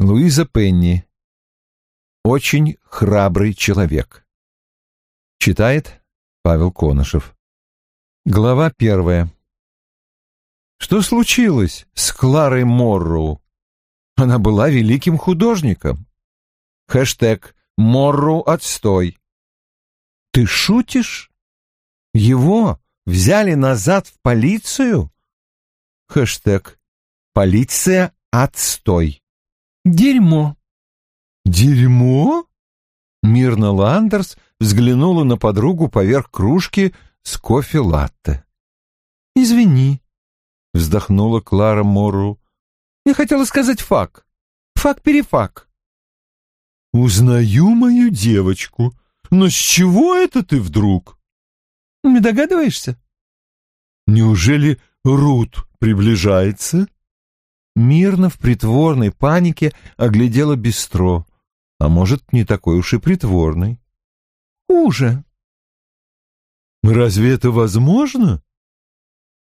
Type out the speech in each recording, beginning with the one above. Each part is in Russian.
Луиза Пенни. Очень храбрый человек. Читает Павел Конышев. Глава первая. Что случилось с Кларой Морроу? Она была великим художником. Хэштег «Морроу отстой». Ты шутишь? Его взяли назад в полицию? Хэштег «Полиция отстой». Дерьмо. Дерьмо? Мирна Ландерс взглянула на подругу поверх кружки с кофе-латте. «Извини», — вздохнула Клара Морру. «Я хотела сказать fuck. Fuck-перефак». «Узнаю мою девочку. Но с чего это ты вдруг?» «Не догадываешься?» «Неужели Рут приближается?» Мирно в притворной панике оглядела бистро. А может, не такой уж и притворный. «Хуже», Разве это возможно?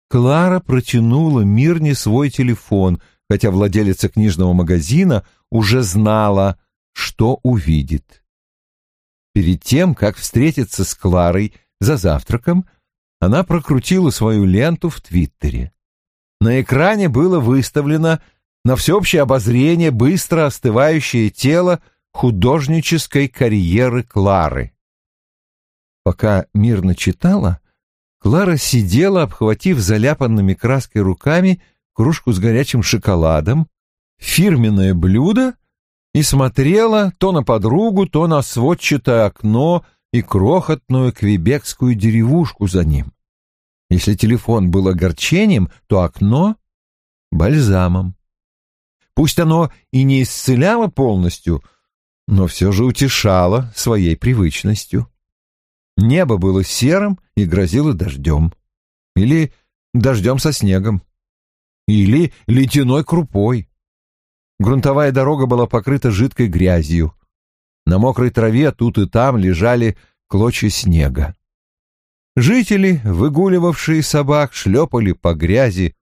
Клара протянула Мирне свой телефон, хотя владелица книжного магазина уже знала, что увидит. Перед тем, как встретиться с Кларой за завтраком, она прокрутила свою ленту в Твиттере. На экране было выставлено на всеобщее обозрение быстро остывающее тело художнической карьеры Клары. Пока мирно читала, Клара сидела, обхватив заляпанными краской руками кружку с горячим шоколадом, фирменное блюдо и смотрела то на подругу, то на сводчатое окно и крохотную квебекскую деревушку за ним. Если телефон был огорчением, то окно — бальзамом. Пусть оно и не исцеляло полностью, но все же утешало своей привычностью. Небо было серым и грозило дождем. Или дождем со снегом. Или ледяной крупой. Грунтовая дорога была покрыта жидкой грязью. На мокрой траве тут и там лежали клочья снега. Жители, выгуливавшие собак, шлепали по грязи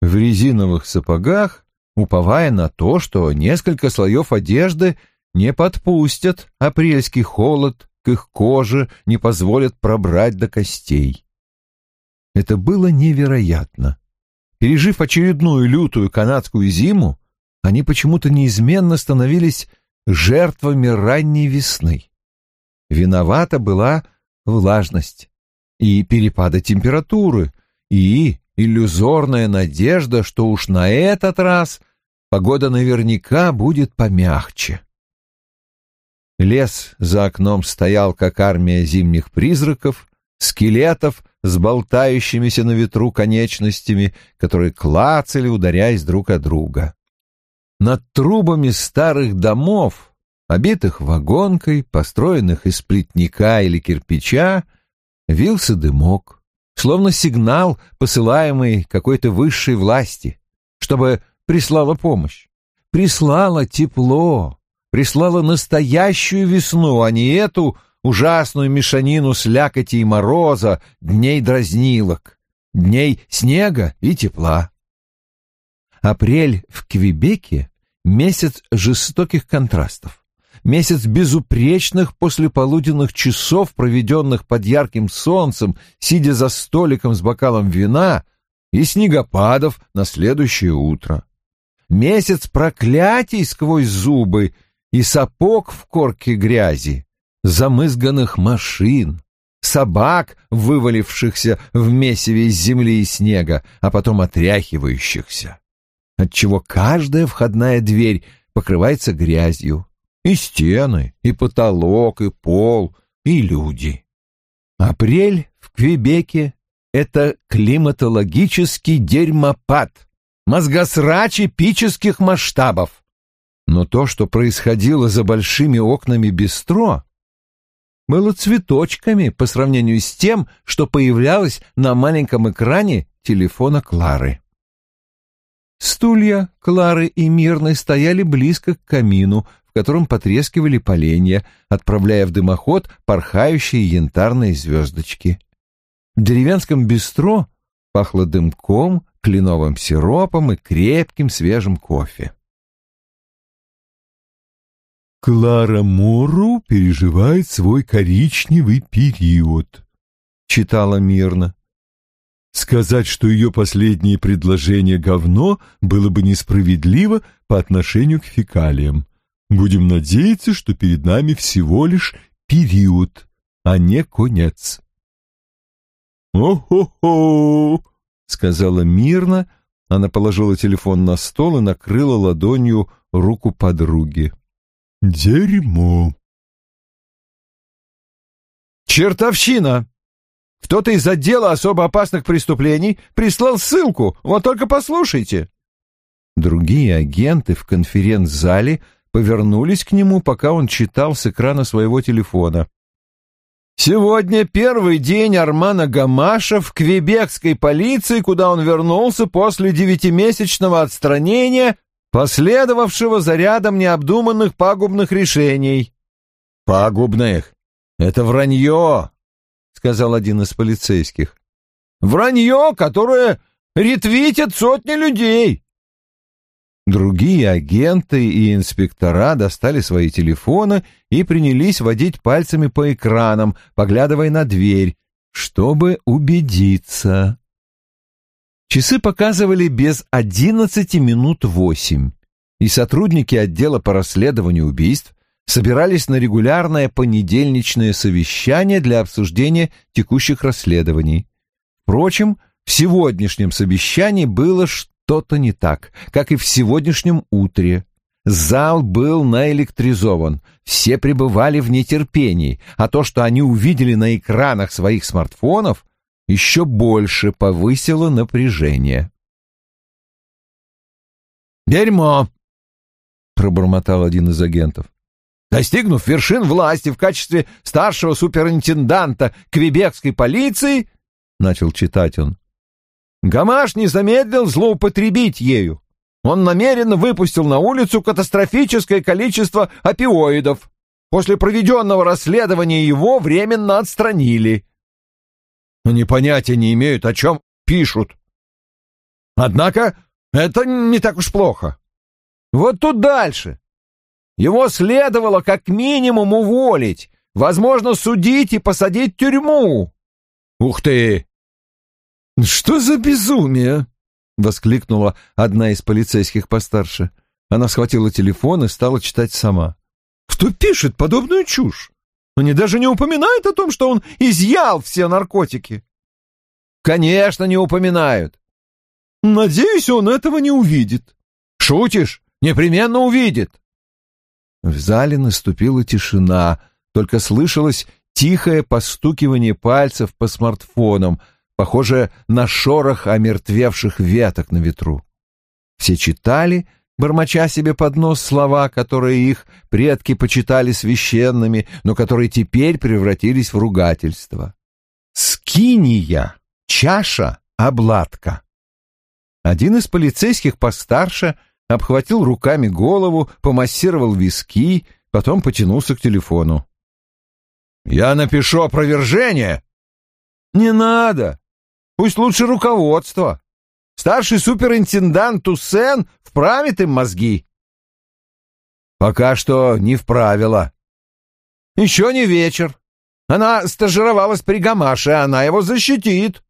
в резиновых сапогах, уповая на то, что несколько слоев одежды не подпустят апрельский холод их коже не позволят пробрать до костей. Это было невероятно. Пережив очередную лютую канадскую зиму, они почему-то неизменно становились жертвами ранней весны. Виновата была влажность и перепады температуры, и иллюзорная надежда, что уж на этот раз погода наверняка будет помягче. Лес за окном стоял, как армия зимних призраков, скелетов с болтающимися на ветру конечностями, которые клацали, ударяясь друг о друга. Над трубами старых домов, обитых вагонкой, построенных из плетника или кирпича, вился дымок, словно сигнал, посылаемый какой-то высшей власти, чтобы прислала помощь, прислала тепло, прислала настоящую весну, а не эту ужасную мешанину слякоти и мороза, дней дразнилок, дней снега и тепла. Апрель в Квебеке — месяц жестоких контрастов, месяц безупречных послеполуденных часов, проведенных под ярким солнцем, сидя за столиком с бокалом вина, и снегопадов на следующее утро. Месяц проклятий сквозь зубы — и сапог в корке грязи, замызганных машин, собак, вывалившихся в месиве из земли и снега, а потом отряхивающихся, отчего каждая входная дверь покрывается грязью, и стены, и потолок, и пол, и люди. Апрель в Квебеке — это климатологический дерьмопад, мозгосрач эпических масштабов, но то, что происходило за большими окнами бистро, было цветочками по сравнению с тем, что появлялось на маленьком экране телефона Клары. Стулья Клары и Мирной стояли близко к камину, котором потрескивали поленья, отправляя в дымоход порхающие янтарные звездочки. В деревенском бистро пахло дымком, кленовым сиропом и крепким свежим кофе. Клара Морроу переживает свой коричневый период, читала мирно. Сказать, что ее последнее предложение говно, было бы несправедливо по отношению к фекалиям. Будем надеяться, что перед нами всего лишь период, а не конец. «О-хо-хо!» — сказала мирно. Она положила телефон на стол и накрыла ладонью руку подруги. «Дерьмо!» «Чертовщина!» Кто-то из отдела особо опасных преступлений прислал ссылку, вот только послушайте. Другие агенты в конференц-зале повернулись к нему, пока он читал с экрана своего телефона. Сегодня первый день Армана Гамаша в квебекской полиции, куда он вернулся после девятимесячного отстранения, последовавшего за рядом необдуманных пагубных решений. Пагубных? Это вранье, сказал один из полицейских. Вранье, которое ретвитят сотни людей. Другие агенты и инспектора достали свои телефоны и принялись водить пальцами по экранам, поглядывая на дверь, чтобы убедиться. Часы показывали без одиннадцати минут восемь, и сотрудники отдела по расследованию убийств собирались на регулярное понедельничное совещание для обсуждения текущих расследований. Впрочем, в сегодняшнем совещании было что-то не так, как и в сегодняшнем утре. Зал был наэлектризован, все пребывали в нетерпении, а то, что они увидели на экранах своих смартфонов, еще больше повысило напряжение. «Дерьмо!» — пробормотал один из агентов. Достигнув вершин власти в качестве старшего суперинтенданта квебекской полиции, — начал читать он, — Гамаш не замедлил злоупотребить ею. Он намеренно выпустил на улицу катастрофическое количество опиоидов. После проведенного расследования его временно отстранили. Они понятия не имеют, о чем пишут. Однако это не так уж плохо. Вот тут дальше. Его следовало как минимум уволить, возможно, судить и посадить в тюрьму. Ух ты! Что за безумие? воскликнула одна из полицейских постарше. Она схватила телефон и стала читать сама. Кто пишет подобную чушь? Они даже не упоминают о том, что он изъял все наркотики. Конечно, не упоминают. Надеюсь, он этого не увидит. Шутишь? Непременно увидит. В зале наступила тишина, только слышалось тихое постукивание пальцев по смартфонам, похожее на шорох омертвевших веток на ветру. Все читали, бормоча себе под нос слова, которые их предки почитали священными, но которые теперь превратились в ругательство. «Скиния! Чаша! Обладка!» Один из полицейских постарше обхватил руками голову, помассировал виски, потом потянулся к телефону. «Я напишу опровержение!» «Не надо! Пусть лучше руководство. Старший суперинтендант Туссен вправит им мозги». «Пока что не вправила». «Еще не вечер. Она стажировалась при Гамаше, она его защитит».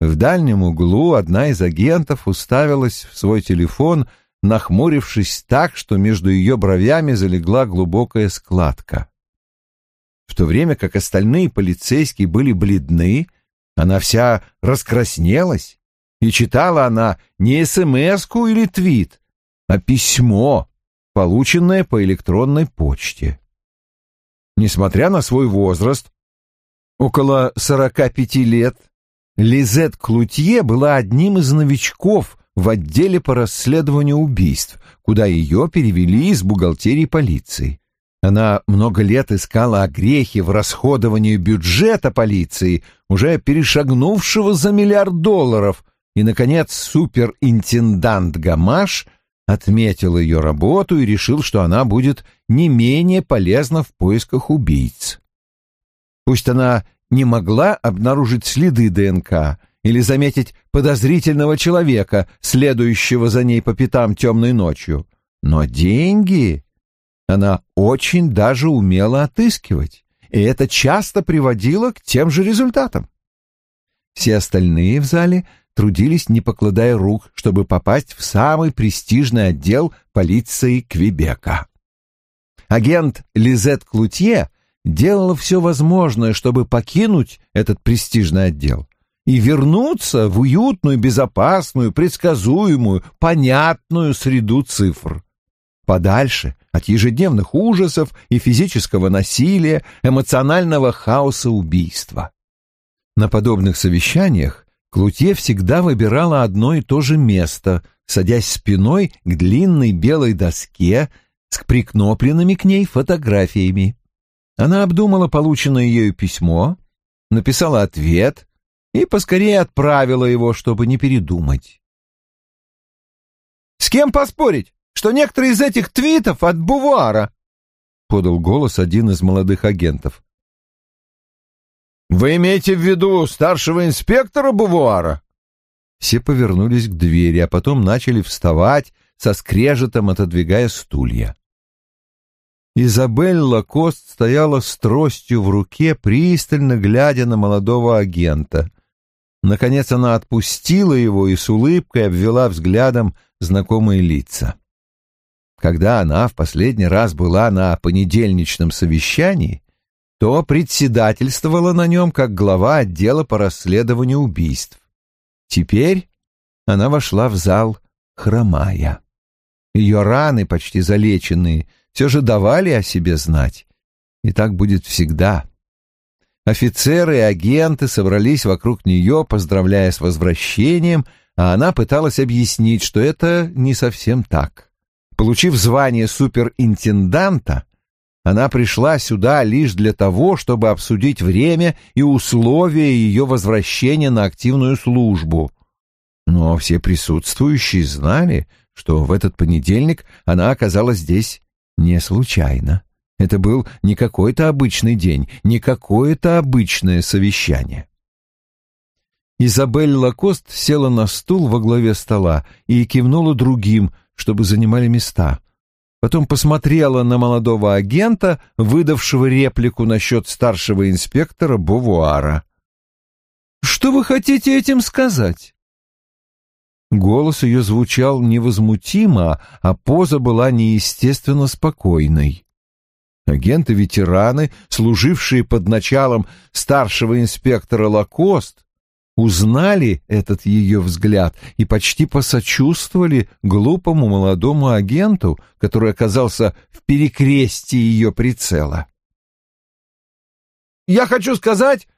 В дальнем углу одна из агентов уставилась в свой телефон, нахмурившись так, что между ее бровями залегла глубокая складка. В то время как остальные полицейские были бледны, она вся раскраснелась, и читала она не СМС-ку или твит, а письмо, полученное по электронной почте. Несмотря на свой возраст, около сорока пяти лет, Лизет Клутье была одним из новичков в отделе по расследованию убийств, куда ее перевели из бухгалтерии полиции. Она много лет искала огрехи в расходовании бюджета полиции, уже перешагнувшего за миллиард долларов, и, наконец, суперинтендант Гамаш отметил ее работу и решил, что она будет не менее полезна в поисках убийц. Пусть она не могла обнаружить следы ДНК или заметить подозрительного человека, следующего за ней по пятам темной ночью. Но деньги... Она очень даже умела отыскивать, и это часто приводило к тем же результатам. Все остальные в зале трудились, не покладая рук, чтобы попасть в самый престижный отдел полиции Квебека. Агент Лизет Клутье делала все возможное, чтобы покинуть этот престижный отдел и вернуться в уютную, безопасную, предсказуемую, понятную среду цифр. Подальше от ежедневных ужасов и физического насилия, эмоционального хаоса убийства. На подобных совещаниях Клутье всегда выбирала одно и то же место, садясь спиной к длинной белой доске с прикнопленными к ней фотографиями. Она обдумала полученное ею письмо, написала ответ и поскорее отправила его, чтобы не передумать. «С кем поспорить, что некоторые из этих твитов от Бувара?» — подал голос один из молодых агентов. «Вы имеете в виду старшего инспектора Бувара?» Все повернулись к двери, а потом начали вставать, со скрежетом отодвигая стулья. Изабель Лакост стояла с тростью в руке, пристально глядя на молодого агента. Наконец она отпустила его и с улыбкой обвела взглядом знакомые лица. Когда она в последний раз была на понедельничном совещании, то председательствовала на нем как глава отдела по расследованию убийств. Теперь она вошла в зал, хромая. Ее раны, почти залеченные, все же давали о себе знать. И так будет всегда. Офицеры и агенты собрались вокруг нее, поздравляя с возвращением, а она пыталась объяснить, что это не совсем так. Получив звание суперинтенданта, она пришла сюда лишь для того, чтобы обсудить время и условия ее возвращения на активную службу. Но все присутствующие знали, что в этот понедельник она оказалась здесь не случайно. Это был не какой-то обычный день, не какое-то обычное совещание. Изабель Лакост села на стул во главе стола и кивнула другим, чтобы занимали места. Потом посмотрела на молодого агента, выдавшего реплику насчет старшего инспектора Бувуара. «Что вы хотите этим сказать?» Голос ее звучал невозмутимо, а поза была неестественно спокойной. Агенты-ветераны, служившие под началом старшего инспектора Лакост, узнали этот ее взгляд и почти посочувствовали глупому молодому агенту, который оказался в перекрестии ее прицела. «Я хочу сказать,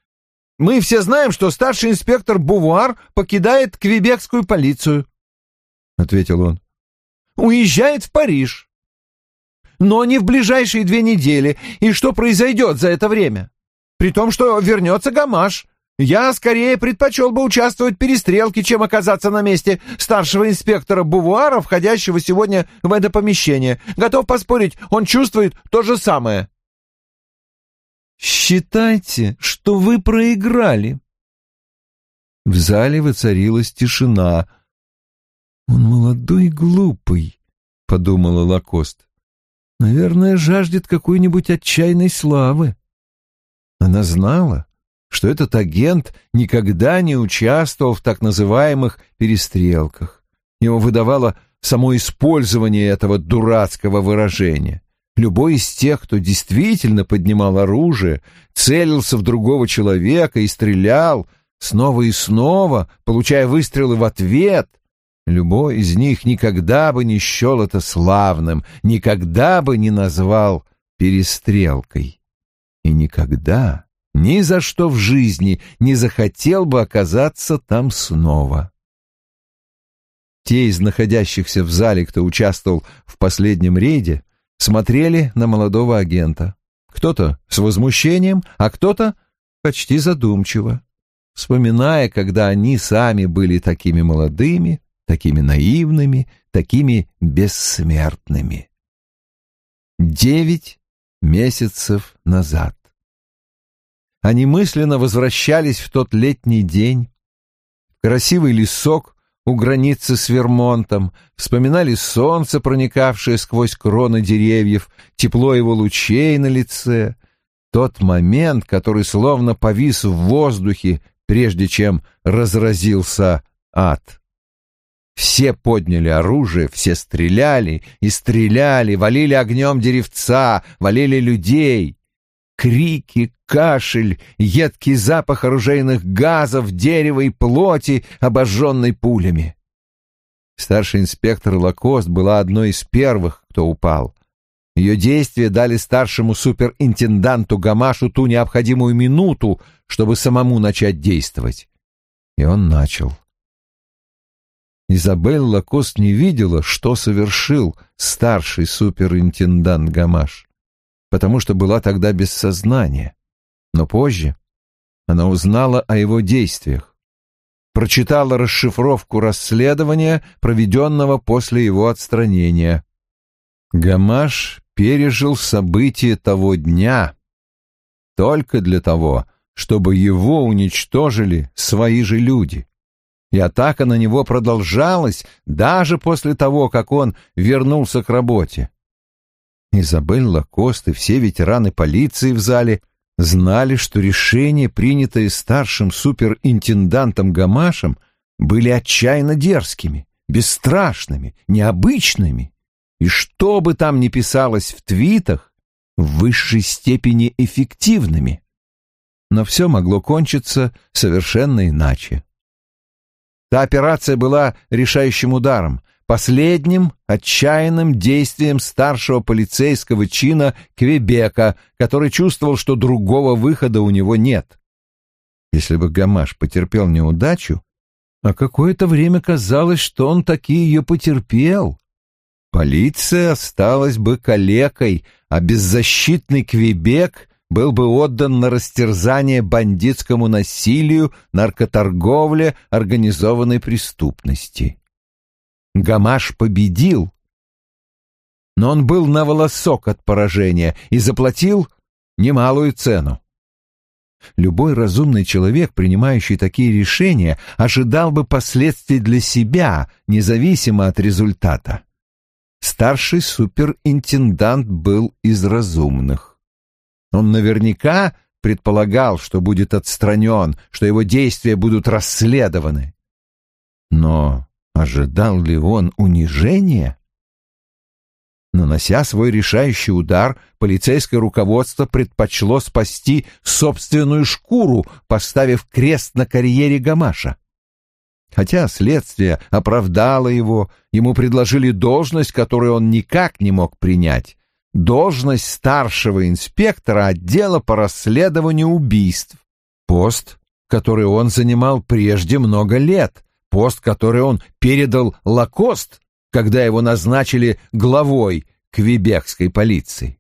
мы все знаем, что старший инспектор Бувуар покидает квебекскую полицию, — ответил он. Уезжает в Париж. Но не в ближайшие две недели. И что произойдет за это время? При том, что вернется Гамаш. Я скорее предпочел бы участвовать в перестрелке, чем оказаться на месте старшего инспектора Бувуара, входящего сегодня в это помещение. Готов поспорить, он чувствует то же самое. Считайте, что вы проиграли. В зале воцарилась тишина. Он молодой и глупый, подумала Лакост. Наверное, жаждет какой-нибудь отчаянной славы. Она знала, что этот агент никогда не участвовал в так называемых перестрелках. Его выдавало само использование этого дурацкого выражения. Любой из тех, кто действительно поднимал оружие, целился в другого человека и стрелял, снова и снова, получая выстрелы в ответ, любой из них никогда бы не счел это славным, никогда бы не назвал перестрелкой. И никогда, ни за что в жизни не захотел бы оказаться там снова. Те из находящихся в зале, кто участвовал в последнем рейде, смотрели на молодого агента. Кто-то с возмущением, а кто-то почти задумчиво, вспоминая, когда они сами были такими молодыми, такими наивными, такими бессмертными. Девять месяцев назад. Они мысленно возвращались в тот летний день, в красивый лесок у границы с Вермонтом, вспоминали солнце, проникавшее сквозь кроны деревьев, тепло его лучей на лице, тот момент, который словно повис в воздухе, прежде чем разразился ад. Все подняли оружие, все стреляли и стреляли, валили огнем деревца, валили людей. Крики, кашель, едкий запах оружейных газов, дерева и плоти, обожженной пулями. Старший инспектор Лакост была одной из первых, кто упал. Ее действия дали старшему суперинтенданту Гамашу ту необходимую минуту, чтобы самому начать действовать. И он начал. Изабель Лакост не видела, что совершил старший суперинтендант Гамаш, потому что была тогда без сознания. Но позже она узнала о его действиях, прочитала расшифровку расследования, проведенного после его отстранения. Гамаш пережил события того дня только для того, чтобы его уничтожили свои же люди и атака на него продолжалась даже после того, как он вернулся к работе. Изабель Лакост и все ветераны полиции в зале знали, что решения, принятые старшим суперинтендантом Гамашем, были отчаянно дерзкими, бесстрашными, необычными, и что бы там ни писалось в твитах, в высшей степени эффективными. Но все могло кончиться совершенно иначе. Та операция была решающим ударом, последним отчаянным действием старшего полицейского чина Квебека, который чувствовал, что другого выхода у него нет. Если бы Гамаш потерпел неудачу, а какое-то время казалось, что он таки ее потерпел, полиция осталась бы калекой, а беззащитный Квебек был бы отдан на растерзание бандитскому насилию, наркоторговле, организованной преступности. Гамаш победил, но он был на волосок от поражения и заплатил немалую цену. Любой разумный человек, принимающий такие решения, ожидал бы последствий для себя, независимо от результата. Старший суперинтендант был из разумных. Он наверняка предполагал, что будет отстранен, что его действия будут расследованы. Но ожидал ли он унижения? Нанося свой решающий удар, полицейское руководство предпочло спасти собственную шкуру, поставив крест на карьере Гамаша. Хотя следствие оправдало его, ему предложили должность, которую он никак не мог принять должность старшего инспектора отдела по расследованию убийств. Пост, который он занимал прежде много лет, пост, который он передал Лакост, когда его назначили главой квебекской полиции.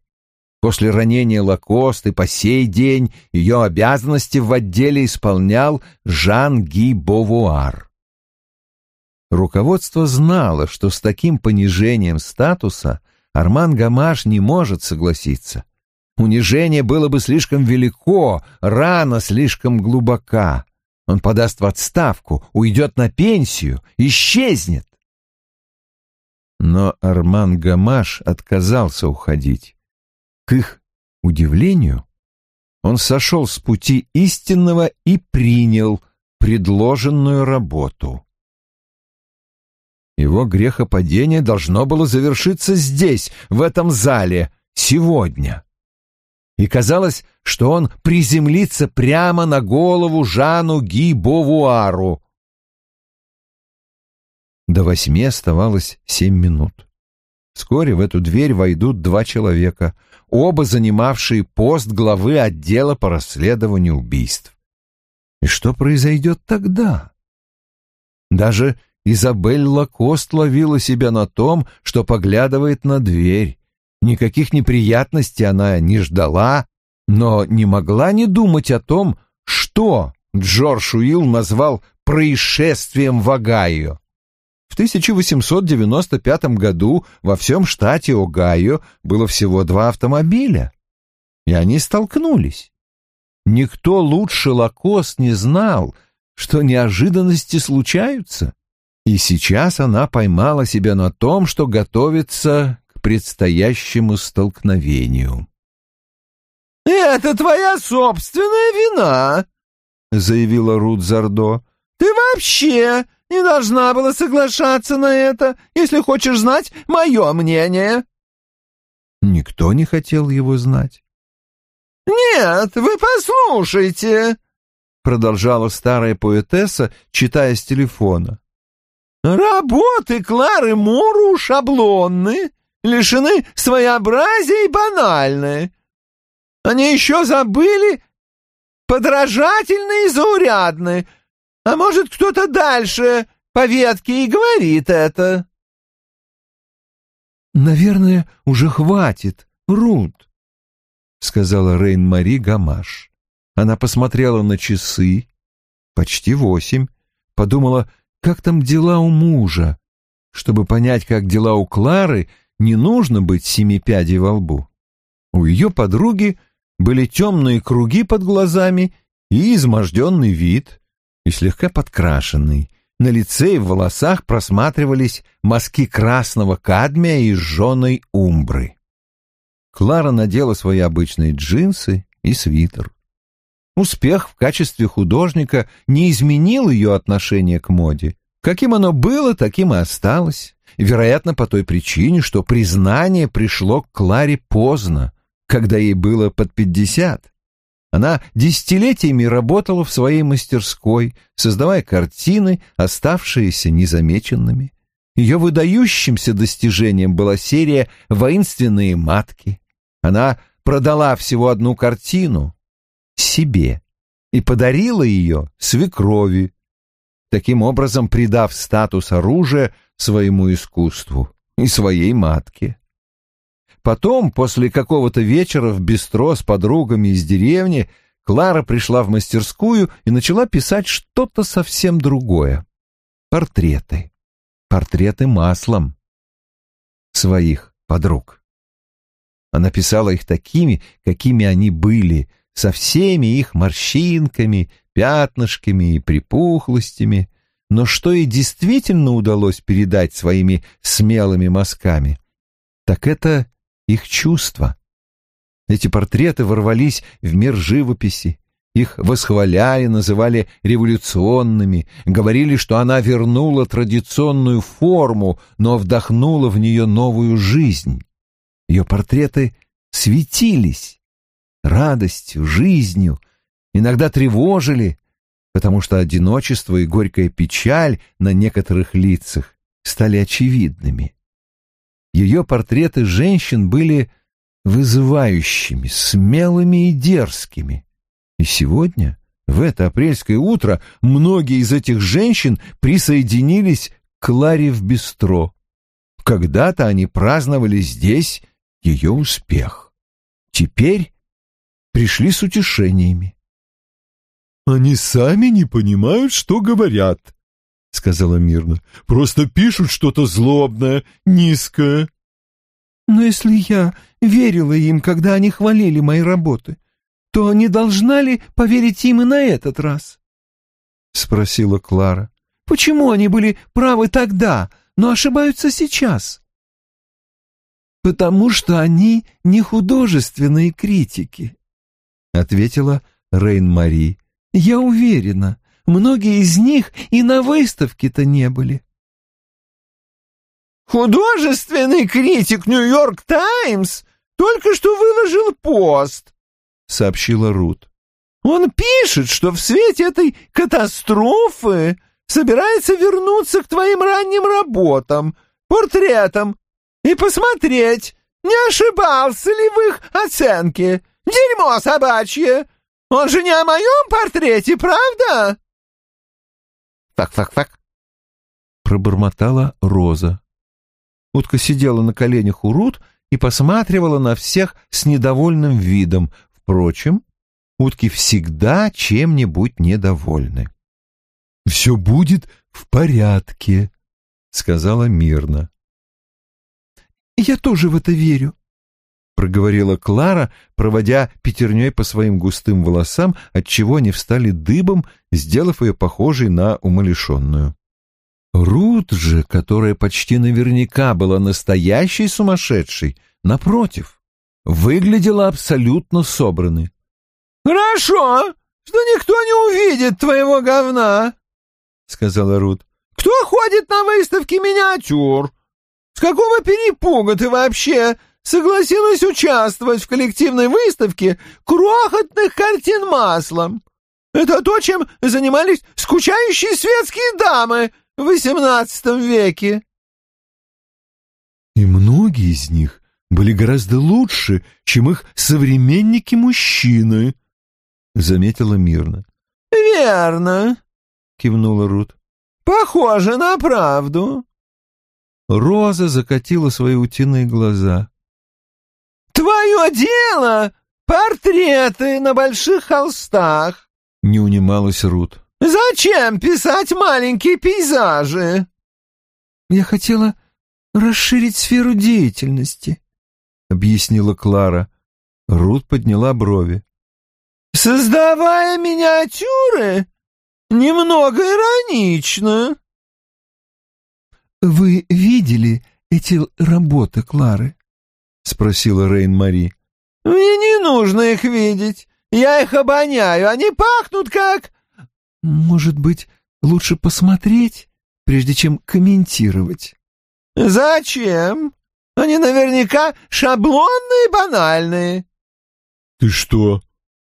После ранения Лакост и по сей день ее обязанности в отделе исполнял Жан-Ги Бовуар. Руководство знало, что с таким понижением статуса – Арман Гамаш не может согласиться. Унижение было бы слишком велико, рана слишком глубока. Он подаст в отставку, уйдет на пенсию, исчезнет. Но Арман Гамаш отказался уходить. К их удивлению, он сошел с пути истинного и принял предложенную работу. Его грехопадение должно было завершиться здесь, в этом зале, сегодня. И казалось, что он приземлится прямо на голову Жану Ги Бовуару. До восьми оставалось семь минут. Вскоре в эту дверь войдут два человека, оба занимавшие пост главы отдела по расследованию убийств. И что произойдет тогда? Даже Изабель Лакост ловила себя на том, что поглядывает на дверь. Никаких неприятностей она не ждала, но не могла не думать о том, что Джордж Уилл назвал происшествием в Огайо. В 1895 году во всем штате Огайо было всего два автомобиля, и они столкнулись. Никто лучше Лакост не знал, что неожиданности случаются И сейчас она поймала себя на том, что готовится предстоящему столкновению. «Это твоя собственная вина», — заявила Рут Зардо. «Ты вообще не должна была соглашаться на это, если хочешь знать мое мнение». Никто не хотел его знать. «Нет, вы послушайте», — продолжала старая поэтесса, читая с телефона. «Работы Клары Муру шаблонны, лишены своеобразия и банальны. Они еще забыли подражательны и заурядны. А может, кто-то дальше по ветке и говорит это?» «Наверное, уже хватит, Рут», — сказала Рейн-Мари Гамаш. Она посмотрела на часы. Почти восемь. Подумала, как там дела у мужа. Чтобы понять, как дела у Клары, не нужно быть семи пядей во лбу. У ее подруги были темные круги под глазами и изможденный вид, и слегка подкрашенный. На лице и в волосах просматривались мазки красного кадмия и жженой умбры. Клара надела свои обычные джинсы и свитер. Успех в качестве художника не изменил ее отношение к моде. Каким оно было, таким и осталось. Вероятно, по той причине, что признание пришло к Кларе поздно, когда ей было под пятьдесят. Она десятилетиями работала в своей мастерской, создавая картины, оставшиеся незамеченными. Ее выдающимся достижением была серия «Воинственные матки». Она продала всего одну картину себе и подарила ее свекрови, таким образом придав статус оружия своему искусству и своей матке. Потом, после какого-то вечера в бистро с подругами из деревни, Клара пришла в мастерскую и начала писать что-то совсем другое. Портреты. Портреты маслом. Своих подруг. Она писала их такими, какими они были, со всеми их морщинками, пятнышками и припухлостями, но что ей действительно удалось передать своими смелыми мазками, так это их чувства. Эти портреты ворвались в мир живописи, их восхваляли, называли революционными, говорили, что она вернула традиционную форму, но вдохнула в нее новую жизнь. Ее портреты светились радостью, жизнью, иногда тревожили, потому что одиночество и горькая печаль на некоторых лицах стали очевидными. Ее портреты женщин были вызывающими, смелыми и дерзкими. И сегодня, в это апрельское утро, многие из этих женщин присоединились к Ларе в бистро. Когда-то они праздновали здесь ее успех. Теперь пришли с утешениями. «Они сами не понимают, что говорят», — сказала мирно. «Просто пишут что-то злобное, низкое». «Но если я верила им, когда они хвалили мои работы, то не должна ли поверить им и на этот раз?» — спросила Клара. «Почему они были правы тогда, но ошибаются сейчас?» «Потому что они не художественные критики», — ответила Рейн-Мари. «Я уверена, Многие из них и на выставке-то не были. «Художественный критик «Нью-Йорк Таймс» только что выложил пост», — сообщила Рут. «Он пишет, что в свете этой катастрофы собирается вернуться к твоим ранним работам, портретам, и посмотреть, не ошибался ли в их оценке. Дерьмо собачье! Он же не о моем портрете, правда?» «Так-так-так», — пробормотала Роза. Утка сидела на коленях у Рут и посматривала на всех с недовольным видом. Впрочем, утки всегда чем-нибудь недовольны. «Все будет в порядке», — сказала мирно. «Я тоже в это верю», — проговорила Клара, проводя пятерней по своим густым волосам, отчего они встали дыбом, сделав ее похожей на умалишенную. Рут же, которая почти наверняка была настоящей сумасшедшей, напротив, выглядела абсолютно собранной. «Хорошо, что никто не увидит твоего говна», — сказала Рут. «Кто ходит на выставке миниатюр? С какого перепуга ты вообще согласилась участвовать в коллективной выставке крохотных картин маслом? Это то, чем занимались скучающие светские дамы в XVIII веке». И многие из них были гораздо лучше, чем их современники-мужчины, — заметила Мирна. — Верно, — кивнула Рут. — Похоже на правду. Роза закатила свои утиные глаза. — Твое дело — портреты на больших холстах, — не унималась Рут. — Зачем писать маленькие пейзажи? — Я хотела расширить сферу деятельности, — объяснила Клара. Рут подняла брови. «Создавая миниатюры? Немного иронично». «Вы видели эти работы Клары?» — спросила Рейн-Мари. «Мне не нужно их видеть. Я их обоняю. Они пахнут как...» «Может быть, лучше посмотреть, прежде чем комментировать?» «Зачем? Они наверняка шаблонные и банальные». «Ты что,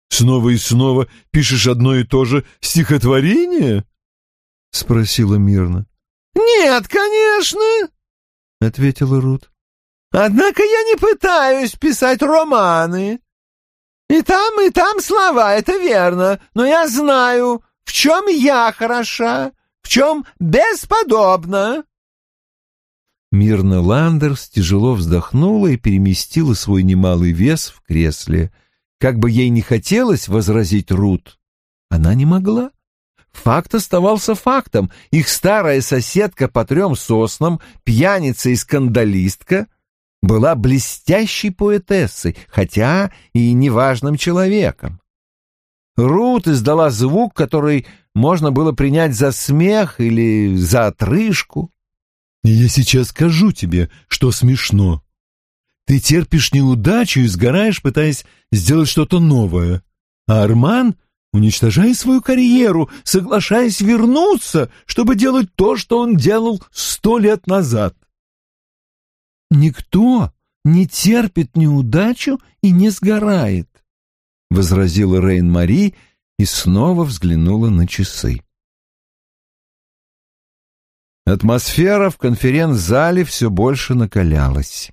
снова и снова пишешь одно и то же стихотворение?» — спросила мирно. «Нет, конечно», — ответила Рут. «Однако я не пытаюсь писать романы. И там, и там слова, это верно, но я знаю, в чем я хороша, в чем бесподобна». Мирна Ландерс тяжело вздохнула и переместила свой немалый вес в кресле. Как бы ей не хотелось возразить Рут, она не могла. Факт оставался фактом. Их старая соседка по трем соснам, пьяница и скандалистка, была блестящей поэтессой, хотя и неважным человеком. Рут издала звук, который можно было принять за смех или за отрыжку. Я сейчас скажу тебе, что смешно. Ты терпишь неудачу и сгораешь, пытаясь сделать что-то новое. А Арман уничтожая свою карьеру, соглашаясь вернуться, чтобы делать то, что он делал сто лет назад. «Никто не терпит неудачу и не сгорает», — возразила Рейн-Мари и снова взглянула на часы. Атмосфера в конференц-зале все больше накалялась.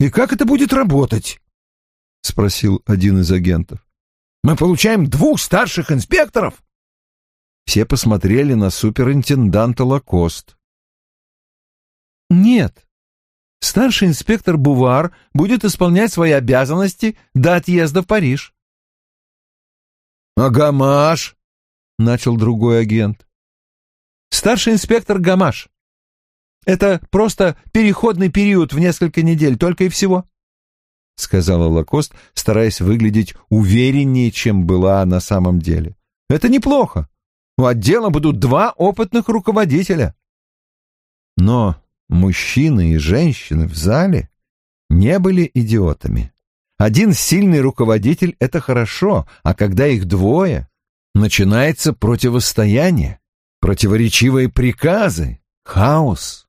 «И как это будет работать?» — спросил один из агентов. «Мы получаем двух старших инспекторов?» Все посмотрели на суперинтенданта Лакост. «Нет. Старший инспектор Бувар будет исполнять свои обязанности до отъезда в Париж». «А Гамаш?» — начал другой агент. Старший инспектор Гамаш. Это просто переходный период в несколько недель, только и всего. — сказала Лакост, стараясь выглядеть увереннее, чем была на самом деле. «Это неплохо. У отдела будут два опытных руководителя». Но мужчины и женщины в зале не были идиотами. Один сильный руководитель — это хорошо, а когда их двое, начинается противостояние противоречивые приказы, хаос.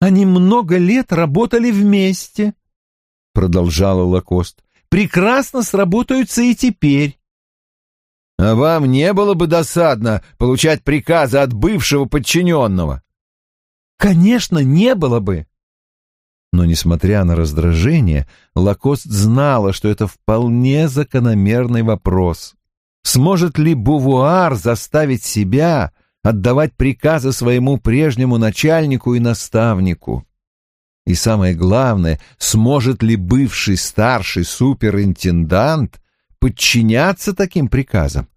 «Они много лет работали вместе», — продолжала Лакост. «Прекрасно сработаются и теперь». «А вам не было бы досадно получать приказы от бывшего подчиненного?» «Конечно, не было бы». Но, несмотря на раздражение, Лакост знала, что это вполне закономерный вопрос. Сможет ли Бувуар заставить себя отдавать приказы своему прежнему начальнику и наставнику? И самое главное, сможет ли бывший старший суперинтендант подчиняться таким приказам?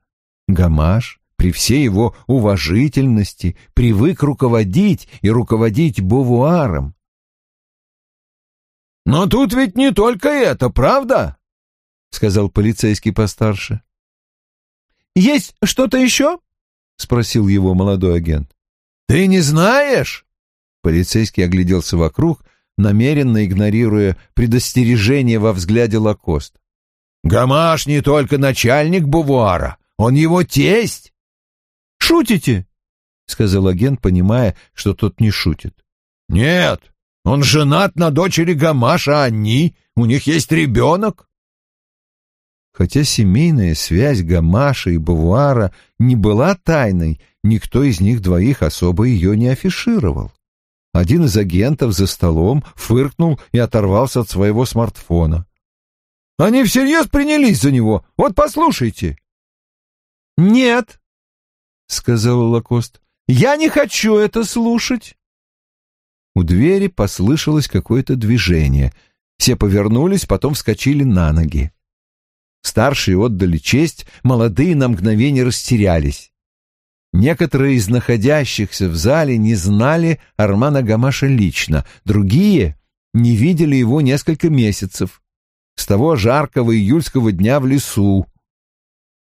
Гамаш, при всей его уважительности, привык руководить и руководить Бувуаром. «Но тут ведь не только это, правда?» — сказал полицейский постарше. «Есть что-то еще?» — спросил его молодой агент. Ты не знаешь?» Полицейский огляделся вокруг, намеренно игнорируя предостережение во взгляде Лакост. «Гамаш не только начальник Бувуара, он его тесть!» «Шутите?» — сказал агент, понимая, что тот не шутит. «Нет, он женат на дочери Гамаша, а они, у них есть ребенок». Хотя семейная связь Гамаша и Бавуара не была тайной, никто из них двоих особо ее не афишировал. Один из агентов за столом фыркнул и оторвался от своего смартфона. «Они всерьез принялись за него, вот послушайте». «Нет», — сказал Лакост, — «я не хочу это слушать». У двери послышалось какое-то движение. Все повернулись, потом вскочили на ноги. Старшие отдали честь, молодые на мгновение растерялись. Некоторые из находящихся в зале не знали Армана Гамаша лично, другие не видели его несколько месяцев. С того жаркого июльского дня в лесу.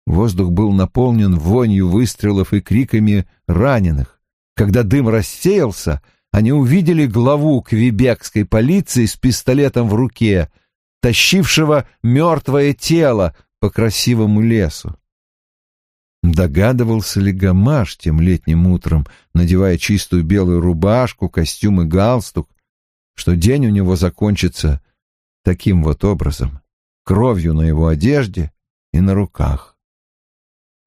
Воздух был наполнен вонью выстрелов и криками раненых. Когда дым рассеялся, они увидели главу квебекской полиции с пистолетом в руке, тащившего мертвое тело по красивому лесу. Догадывался ли Гамаш тем летним утром, надевая чистую белую рубашку, костюм и галстук, что день у него закончится таким вот образом, кровью на его одежде и на руках.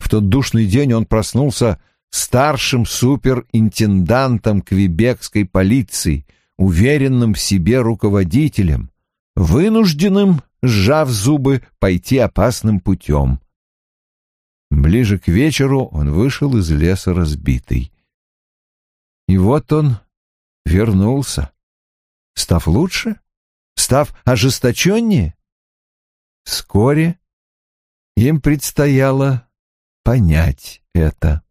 В тот душный день он проснулся старшим суперинтендантом квебекской полиции, уверенным в себе руководителем, вынужденным, сжав зубы, пойти опасным путем. Ближе к вечеру он вышел из леса разбитый. И вот он вернулся, став лучше, став ожесточеннее. Вскоре им предстояло понять это.